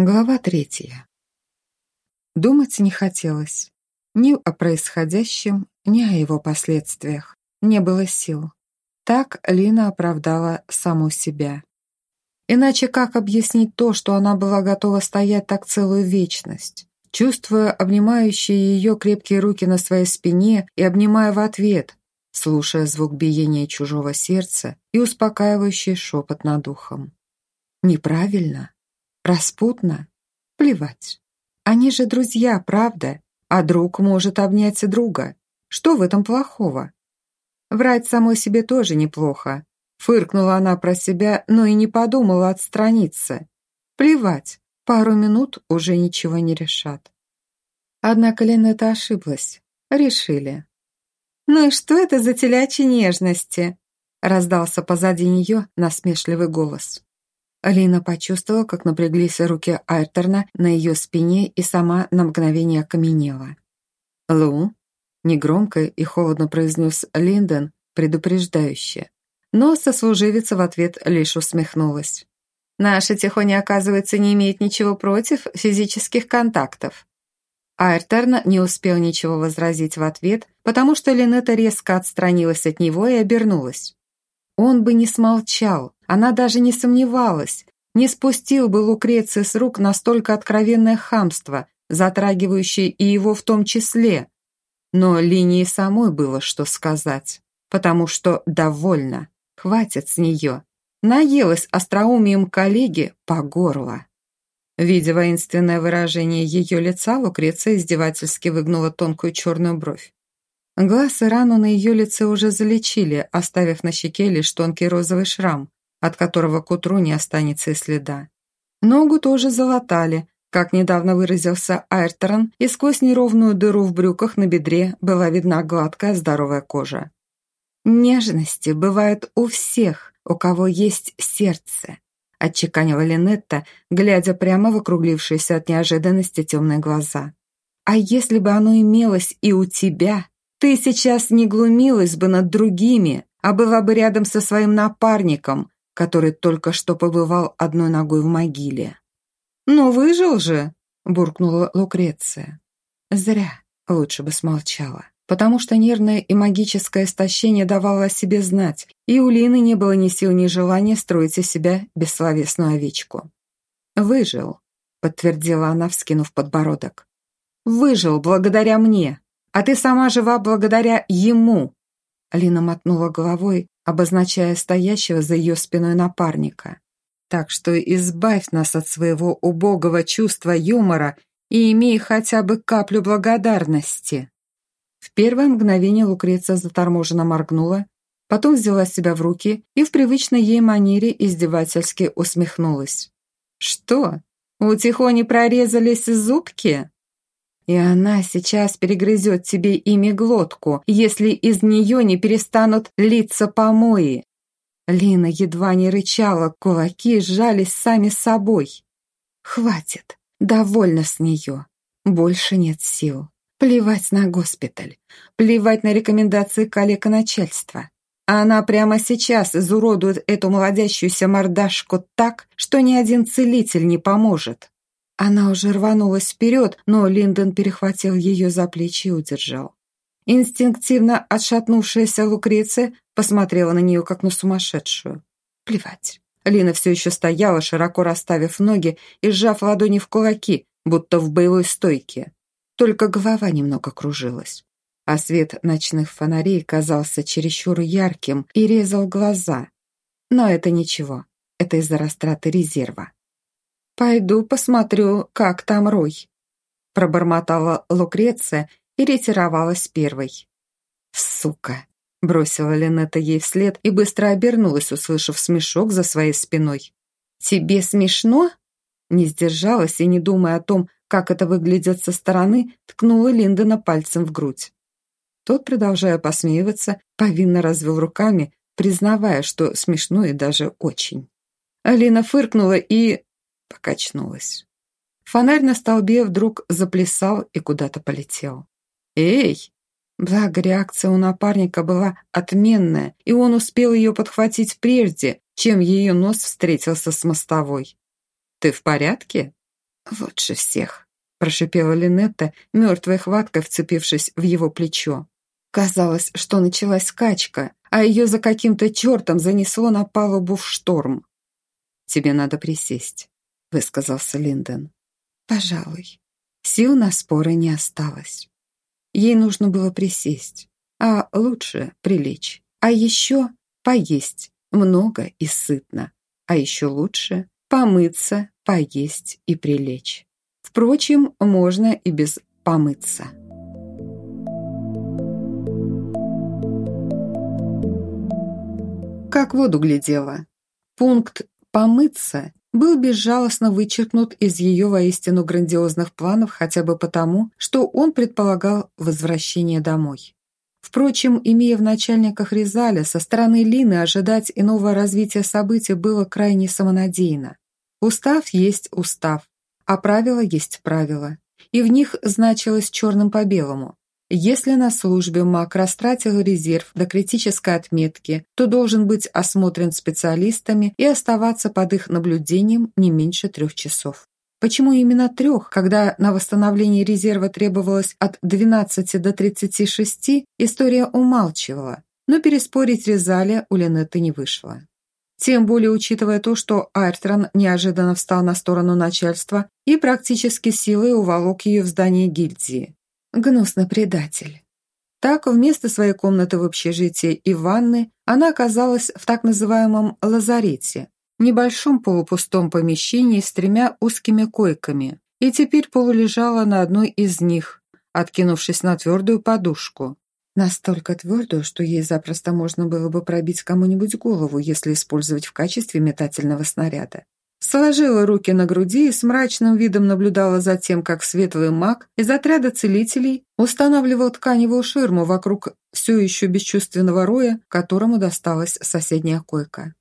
Глава третья. Думать не хотелось. Ни о происходящем, ни о его последствиях. Не было сил. Так Лина оправдала саму себя. Иначе как объяснить то, что она была готова стоять так целую вечность, чувствуя обнимающие ее крепкие руки на своей спине и обнимая в ответ, слушая звук биения чужого сердца и успокаивающий шепот над ухом. Неправильно, Распутно? Плевать. Они же друзья, правда? А друг может обнять друга. Что в этом плохого? Врать самой себе тоже неплохо. Фыркнула она про себя, но и не подумала отстраниться. Плевать, пару минут уже ничего не решат. Однако Линетта ошиблась. Решили. «Ну и что это за телячьи нежности?» раздался позади нее насмешливый голос. Алина почувствовала, как напряглись руки Айрторна на ее спине и сама на мгновение окаменела. «Лу?» – негромко и холодно произнес Линдон, предупреждающе. Но сослуживица в ответ лишь усмехнулась. «Наша Тихоня, оказывается, не имеет ничего против физических контактов». Айрторн не успел ничего возразить в ответ, потому что Линета резко отстранилась от него и обернулась. Он бы не смолчал, она даже не сомневалась, не спустил бы Лукреция с рук настолько откровенное хамство, затрагивающее и его в том числе. Но Линии самой было что сказать, потому что довольно, хватит с нее. Наелась остроумием коллеги по горло. Видя воинственное выражение ее лица, Лукреция издевательски выгнула тонкую черную бровь. Глаз и рану на ее лице уже залечили, оставив на щеке лишь тонкий розовый шрам, от которого к утру не останется и следа. Ногу тоже залатали, как недавно выразился Айрторн, и сквозь неровную дыру в брюках на бедре была видна гладкая здоровая кожа. «Нежности бывают у всех, у кого есть сердце», отчеканила Линетта, глядя прямо в округлившиеся от неожиданности темные глаза. «А если бы оно имелось и у тебя, ты сейчас не глумилась бы над другими, а была бы рядом со своим напарником, который только что побывал одной ногой в могиле. «Но выжил же!» – буркнула Лукреция. «Зря. Лучше бы смолчала. Потому что нервное и магическое истощение давало о себе знать, и у Лины не было ни сил, ни желания строить из себя бессловесную овечку. «Выжил», – подтвердила она, вскинув подбородок. «Выжил благодаря мне!» а ты сама жива благодаря ему!» Алина мотнула головой, обозначая стоящего за ее спиной напарника. «Так что избавь нас от своего убогого чувства юмора и имей хотя бы каплю благодарности!» В первое мгновение Лукреция заторможенно моргнула, потом взяла себя в руки и в привычной ей манере издевательски усмехнулась. «Что, у Тихони прорезались зубки?» И она сейчас перегрызет тебе ими глотку, если из нее не перестанут литься помои. Лина едва не рычала, кулаки сжались сами собой. Хватит, довольно с нее. Больше нет сил. Плевать на госпиталь, плевать на рекомендации коллег и начальства. Она прямо сейчас изуродует эту молодящуюся мордашку так, что ни один целитель не поможет. Она уже рванулась вперед, но Линдон перехватил ее за плечи и удержал. Инстинктивно отшатнувшаяся Лукреция посмотрела на нее, как на сумасшедшую. Плевать. Лина все еще стояла, широко расставив ноги и сжав ладони в кулаки, будто в боевой стойке. Только голова немного кружилась. А свет ночных фонарей казался чересчур ярким и резал глаза. Но это ничего. Это из-за растраты резерва. «Пойду посмотрю, как там Рой», – пробормотала Лукреция и ретировалась первой. «Сука!» – бросила Линетта ей вслед и быстро обернулась, услышав смешок за своей спиной. «Тебе смешно?» Не сдержалась и, не думая о том, как это выглядит со стороны, ткнула Линдона пальцем в грудь. Тот, продолжая посмеиваться, повинно развел руками, признавая, что смешно и даже очень. Алина фыркнула и покачнулась. Фонарь на столбе вдруг заплясал и куда-то полетел. «Эй!» Благо, реакция у напарника была отменная, и он успел ее подхватить прежде, чем ее нос встретился с мостовой. «Ты в порядке?» «Лучше всех», – прошипела Линетта, мертвой хваткой вцепившись в его плечо. Казалось, что началась скачка, а ее за каким-то чертом занесло на палубу в шторм. «Тебе надо присесть», – высказался Линдон. «Пожалуй». Сил на споры не осталось. Ей нужно было присесть, а лучше прилечь. А еще поесть много и сытно. А еще лучше помыться, поесть и прилечь. Впрочем, можно и без помыться. Как воду глядела. Пункт «помыться» был безжалостно вычеркнут из ее воистину грандиозных планов хотя бы потому, что он предполагал возвращение домой. Впрочем, имея в начальниках Ризаля, со стороны Лины ожидать иного развития событий было крайне самонадеянно. Устав есть устав, а правило есть правило, и в них значилось черным по белому. Если на службе маг растратил резерв до критической отметки, то должен быть осмотрен специалистами и оставаться под их наблюдением не меньше трех часов. Почему именно трех, когда на восстановление резерва требовалось от 12 до 36, история умалчивала, но переспорить Резаля у Ленетты не вышло. Тем более учитывая то, что Айртрон неожиданно встал на сторону начальства и практически силой уволок ее в здание гильдии. Гнусный предатель. Так, вместо своей комнаты в общежитии и ванны, она оказалась в так называемом «лазарете», небольшом полупустом помещении с тремя узкими койками, и теперь полулежала на одной из них, откинувшись на твердую подушку. Настолько твердую, что ей запросто можно было бы пробить кому-нибудь голову, если использовать в качестве метательного снаряда. Сложила руки на груди и с мрачным видом наблюдала за тем, как светлый маг из отряда целителей устанавливал тканевую ширму вокруг все еще бесчувственного роя, которому досталась соседняя койка.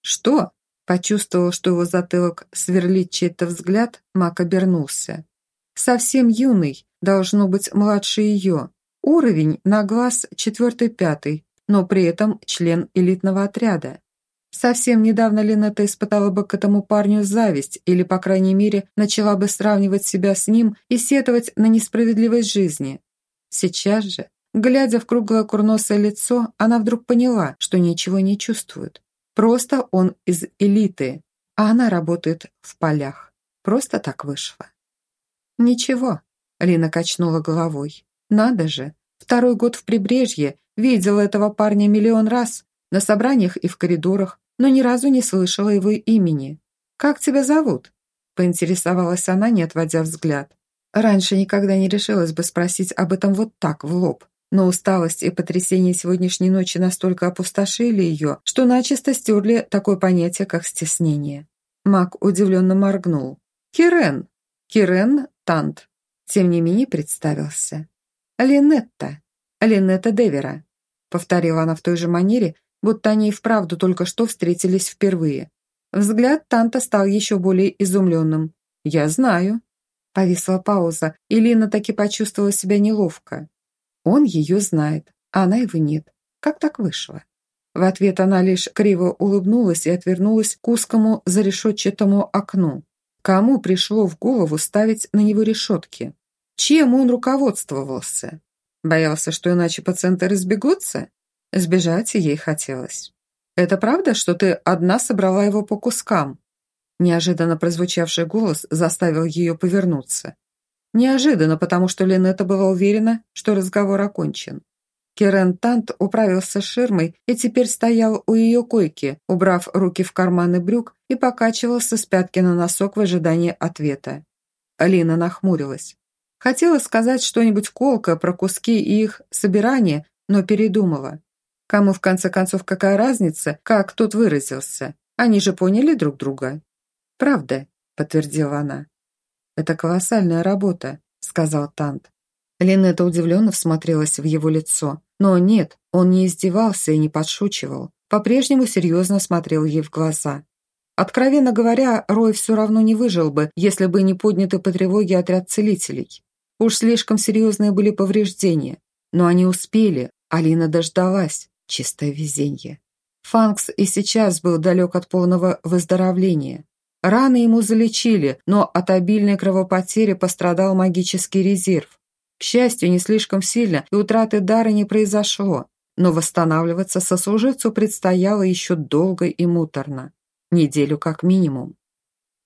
«Что?» Почувствовал, что его затылок сверлит чей-то взгляд, маг обернулся. Совсем юный, должно быть младше ее. Уровень на глаз четвертый-пятый, но при этом член элитного отряда. Совсем недавно Линетта испытала бы к этому парню зависть или, по крайней мере, начала бы сравнивать себя с ним и сетовать на несправедливость жизни. Сейчас же, глядя в круглое курносое лицо, она вдруг поняла, что ничего не чувствует. Просто он из элиты, а она работает в полях. Просто так вышло. «Ничего», — Лина качнула головой. «Надо же, второй год в прибрежье, видела этого парня миллион раз, на собраниях и в коридорах, но ни разу не слышала его имени. «Как тебя зовут?» — поинтересовалась она, не отводя взгляд. Раньше никогда не решилась бы спросить об этом вот так, в лоб но усталость и потрясение сегодняшней ночи настолько опустошили ее, что начисто стерли такое понятие, как стеснение. Мак удивленно моргнул. «Кирен! Кирен Тант!» Тем не менее представился. «Линетта! Линетта Девера!» Повторила она в той же манере, будто они и вправду только что встретились впервые. Взгляд Танта стал еще более изумленным. «Я знаю». Повисла пауза, и Лина таки почувствовала себя неловко. Он ее знает, а она его нет. Как так вышло? В ответ она лишь криво улыбнулась и отвернулась к узкому зарешетчатому окну. Кому пришло в голову ставить на него решетки? Чем он руководствовался? Боялся, что иначе пациенты разбегутся? Сбежать ей хотелось. «Это правда, что ты одна собрала его по кускам?» Неожиданно прозвучавший голос заставил ее повернуться. Неожиданно, потому что Линетта была уверена, что разговор окончен. Керен Тант управился ширмой и теперь стоял у ее койки, убрав руки в карманы брюк и покачивался с пятки на носок в ожидании ответа. Алина нахмурилась. Хотела сказать что-нибудь колкое про куски и их собирание, но передумала. Кому, в конце концов, какая разница, как тот выразился? Они же поняли друг друга. «Правда», — подтвердила она. «Это колоссальная работа», — сказал Тант. Линетта удивленно всмотрелась в его лицо. Но нет, он не издевался и не подшучивал. По-прежнему серьезно смотрел ей в глаза. Откровенно говоря, Рой все равно не выжил бы, если бы не поднятый по тревоге отряд целителей. Уж слишком серьезные были повреждения. Но они успели, Алина дождалась. Чистое везенье. Фанкс и сейчас был далек от полного выздоровления. Раны ему залечили, но от обильной кровопотери пострадал магический резерв. К счастью, не слишком сильно, и утраты дара не произошло, но восстанавливаться сослуживцу предстояло еще долго и муторно. Неделю как минимум.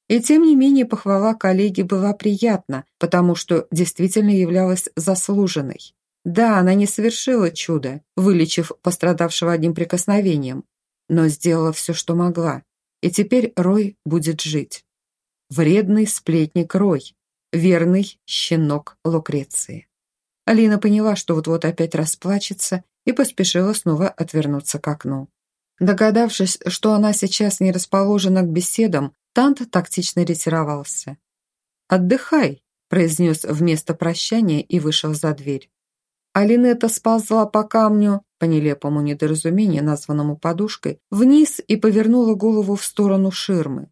И тем не менее похвала коллеги была приятна, потому что действительно являлась заслуженной. Да, она не совершила чудо, вылечив пострадавшего одним прикосновением, но сделала все, что могла. И теперь Рой будет жить. Вредный сплетник Рой, верный щенок Лукреции. Алина поняла, что вот-вот опять расплачется, и поспешила снова отвернуться к окну. Догадавшись, что она сейчас не расположена к беседам, Тант тактично ретировался. «Отдыхай», – произнес вместо прощания и вышел за дверь. Алинета сползла по камню, по нелепому недоразумению, названному подушкой, вниз и повернула голову в сторону ширмы.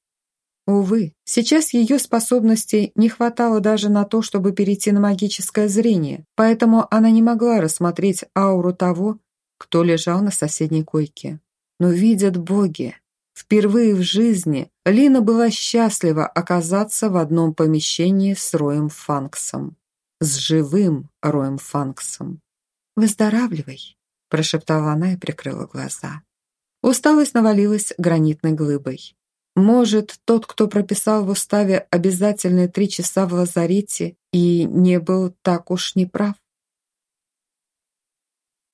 Увы, сейчас ее способностей не хватало даже на то, чтобы перейти на магическое зрение, поэтому она не могла рассмотреть ауру того, кто лежал на соседней койке. Но видят боги, Впервые в жизни Лина была счастлива оказаться в одном помещении с Роем Фанксом. С живым Роем Фанксом. «Выздоравливай», – прошептала она и прикрыла глаза. Усталость навалилась гранитной глыбой. Может, тот, кто прописал в уставе обязательные три часа в лазарете, и не был так уж неправ?